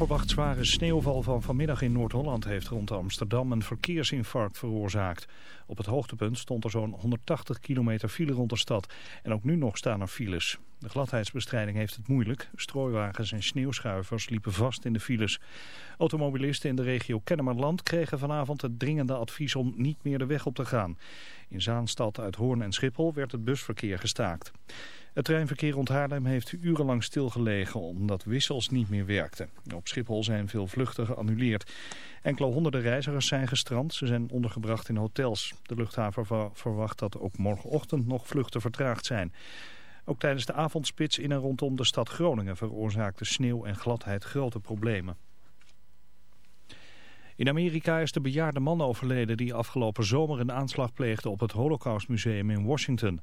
Onverwacht zware sneeuwval van vanmiddag in Noord-Holland heeft rond Amsterdam een verkeersinfarct veroorzaakt. Op het hoogtepunt stond er zo'n 180 kilometer file rond de stad. En ook nu nog staan er files. De gladheidsbestrijding heeft het moeilijk. Strooiwagens en sneeuwschuivers liepen vast in de files. Automobilisten in de regio Kennemerland kregen vanavond het dringende advies om niet meer de weg op te gaan. In Zaanstad, uit Hoorn en Schiphol werd het busverkeer gestaakt. Het treinverkeer rond Haarlem heeft urenlang stilgelegen omdat wissels niet meer werkten. Op Schiphol zijn veel vluchten geannuleerd. Enkele honderden reizigers zijn gestrand. Ze zijn ondergebracht in hotels. De luchthaven verwacht dat ook morgenochtend nog vluchten vertraagd zijn. Ook tijdens de avondspits in en rondom de stad Groningen veroorzaakte sneeuw en gladheid grote problemen. In Amerika is de bejaarde man overleden die afgelopen zomer een aanslag pleegde op het Holocaustmuseum in Washington.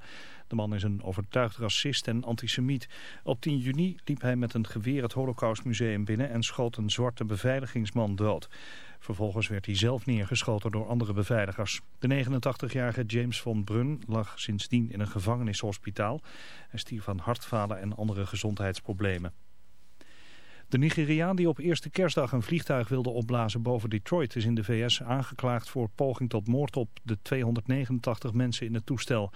De man is een overtuigd racist en antisemiet. Op 10 juni liep hij met een geweer het Holocaustmuseum binnen en schoot een zwarte beveiligingsman dood. Vervolgens werd hij zelf neergeschoten door andere beveiligers. De 89-jarige James von Brunn lag sindsdien in een gevangenishospitaal. Hij stierf van hartfalen en andere gezondheidsproblemen. De Nigeriaan die op eerste kerstdag een vliegtuig wilde opblazen boven Detroit is in de VS aangeklaagd voor poging tot moord op de 289 mensen in het toestel.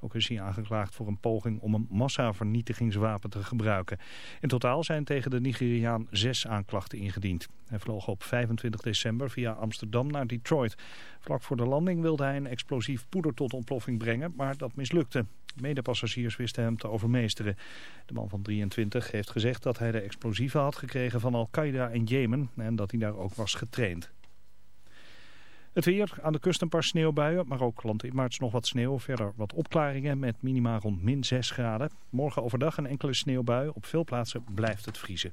Ook is hij aangeklaagd voor een poging om een massavernietigingswapen te gebruiken. In totaal zijn tegen de Nigeriaan zes aanklachten ingediend. Hij vloog op 25 december via Amsterdam naar Detroit. Vlak voor de landing wilde hij een explosief poeder tot ontploffing brengen, maar dat mislukte. Medepassagiers wisten hem te overmeesteren. De man van 23 heeft gezegd dat hij de explosieven had gekregen van Al-Qaeda in Jemen en dat hij daar ook was getraind. Het weer, aan de kust een paar sneeuwbuien, maar ook landinwaarts nog wat sneeuw. Verder wat opklaringen met minima rond min 6 graden. Morgen overdag een enkele sneeuwbui. Op veel plaatsen blijft het vriezen.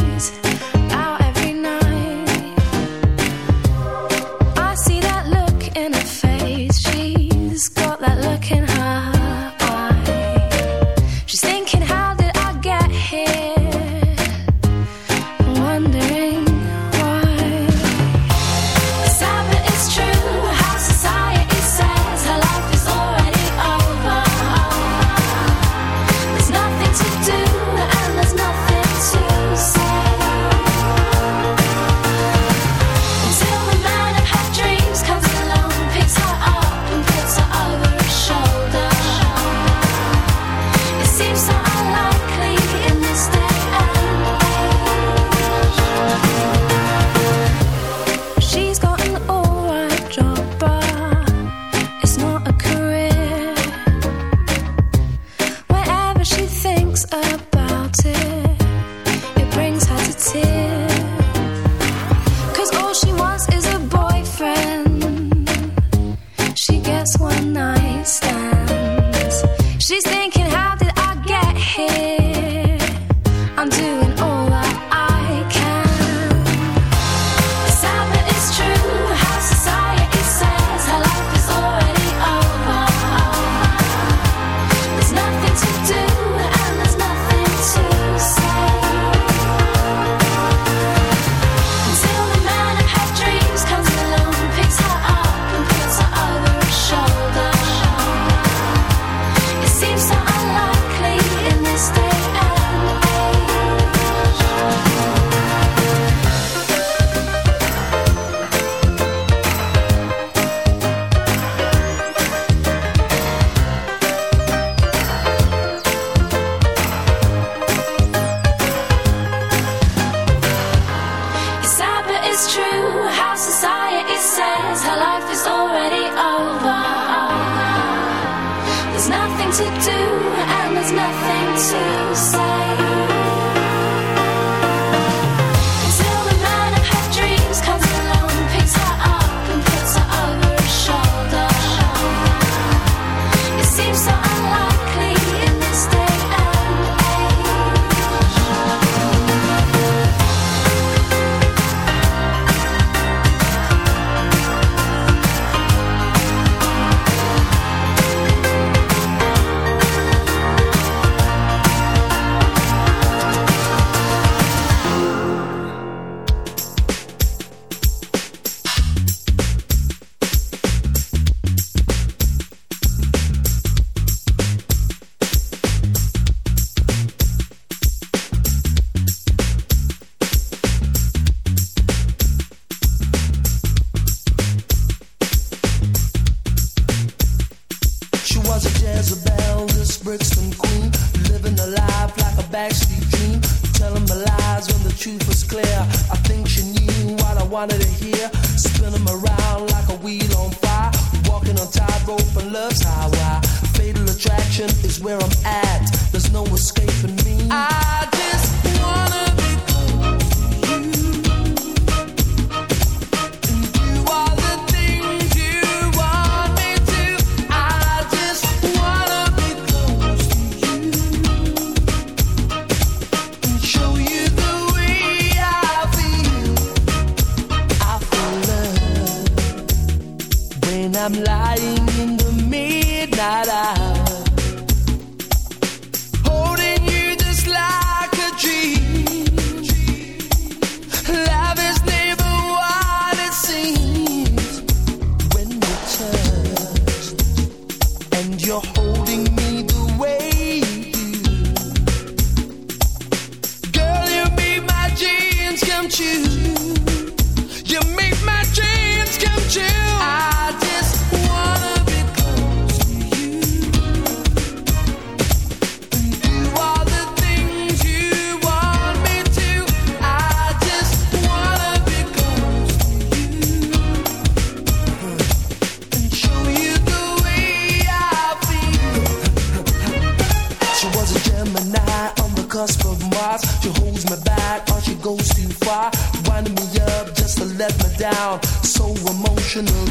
emotional,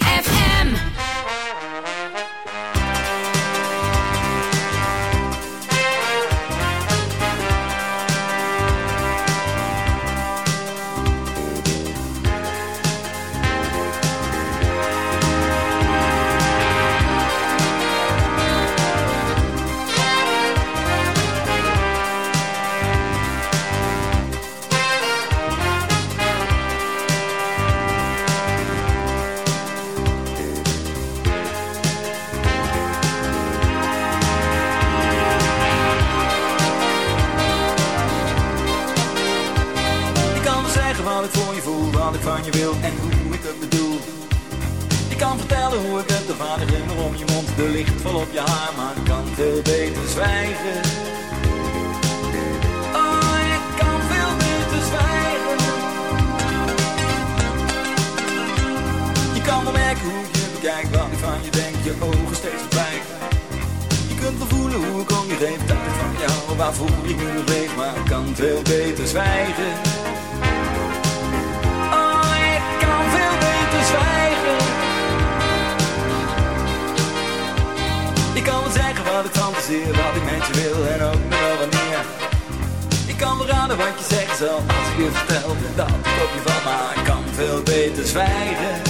maar ik kan veel beter zwijgen.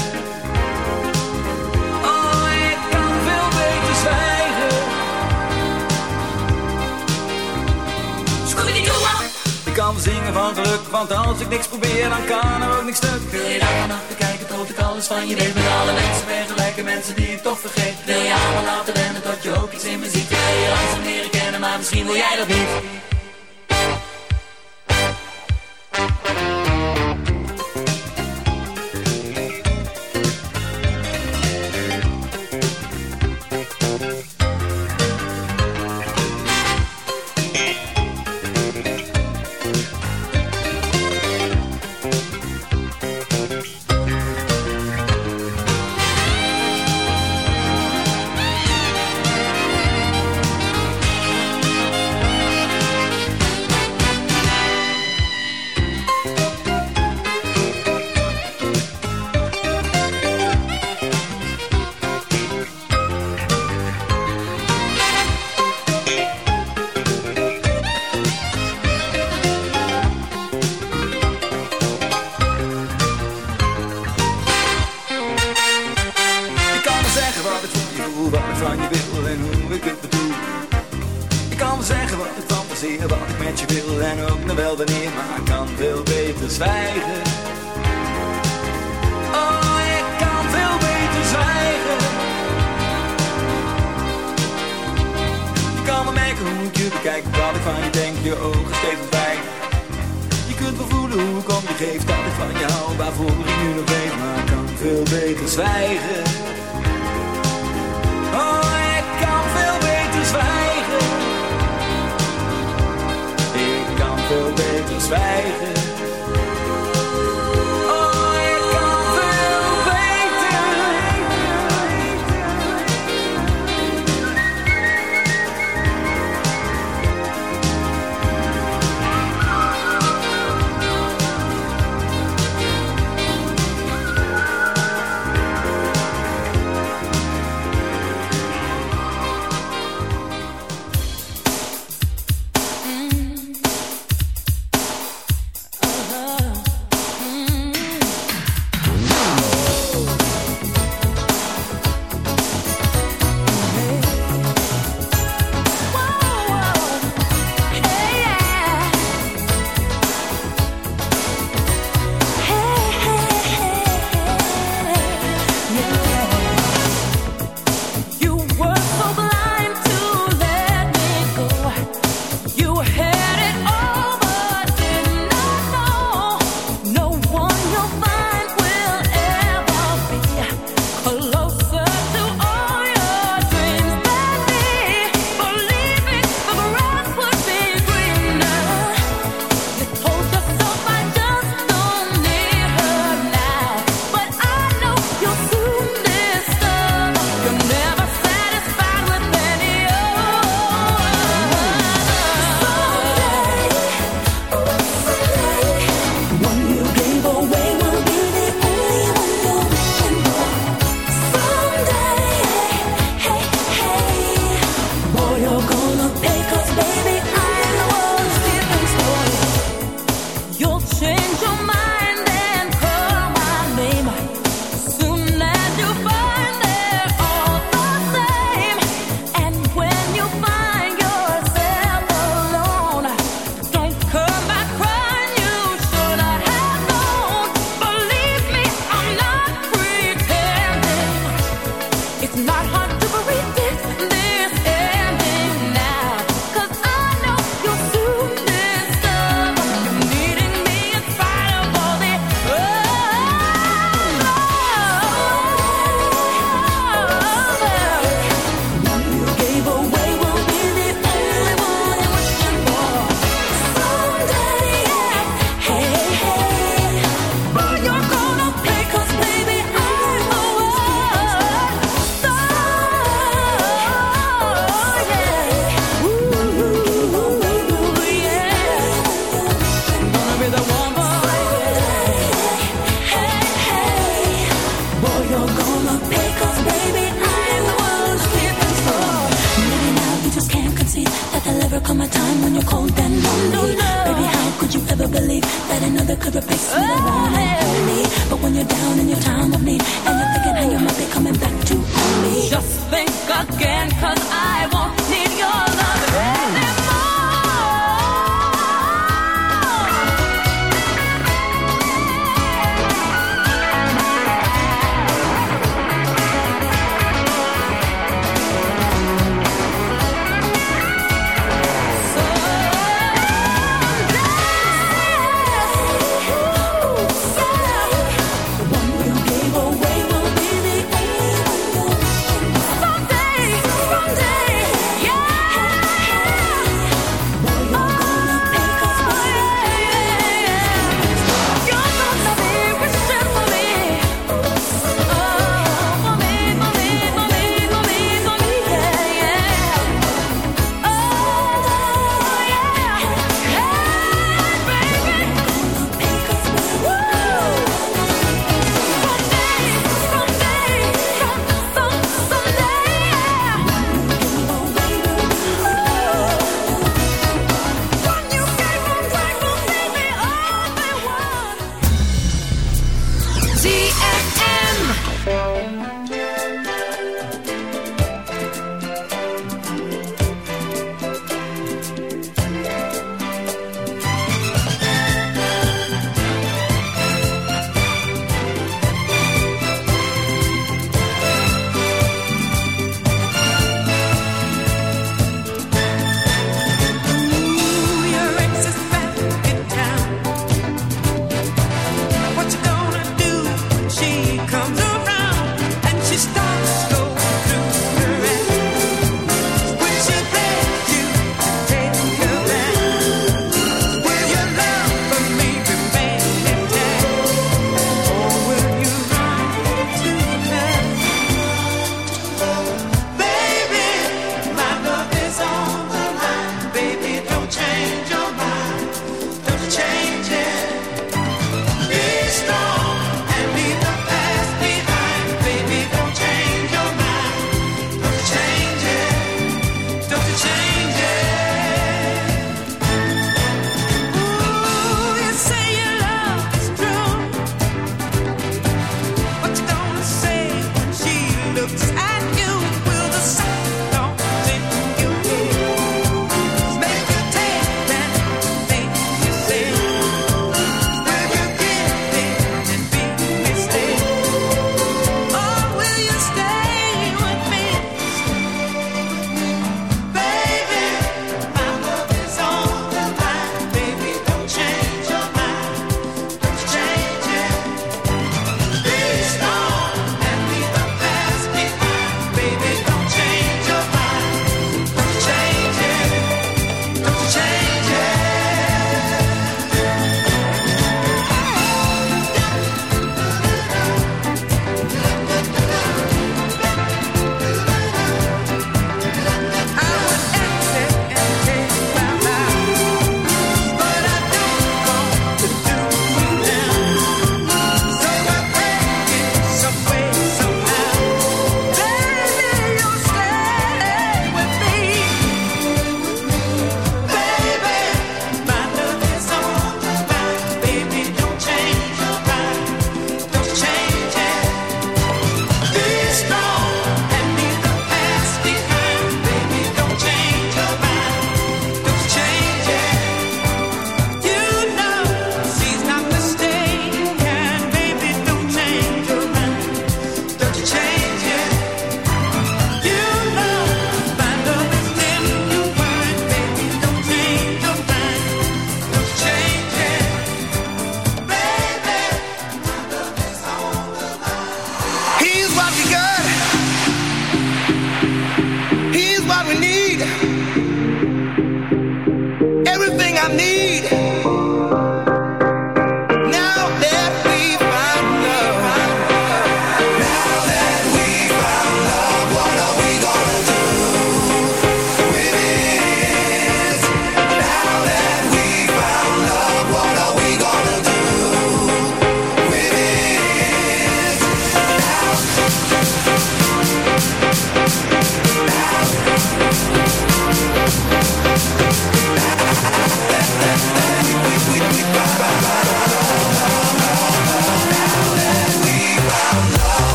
Oh, ik kan veel beter zwijgen. Ik kan zingen van geluk, want als ik niks probeer, dan kan er ook niks stuk. Wil je daar vanaf kijken tot ik alles van je weet met alle mensen ben gelijke mensen die ik toch vergeet. Wil je allemaal laten wennen tot je ook iets in me ziet. Wil je langzaam leren kennen, maar misschien wil jij dat niet.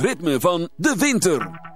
Ritme van de winter.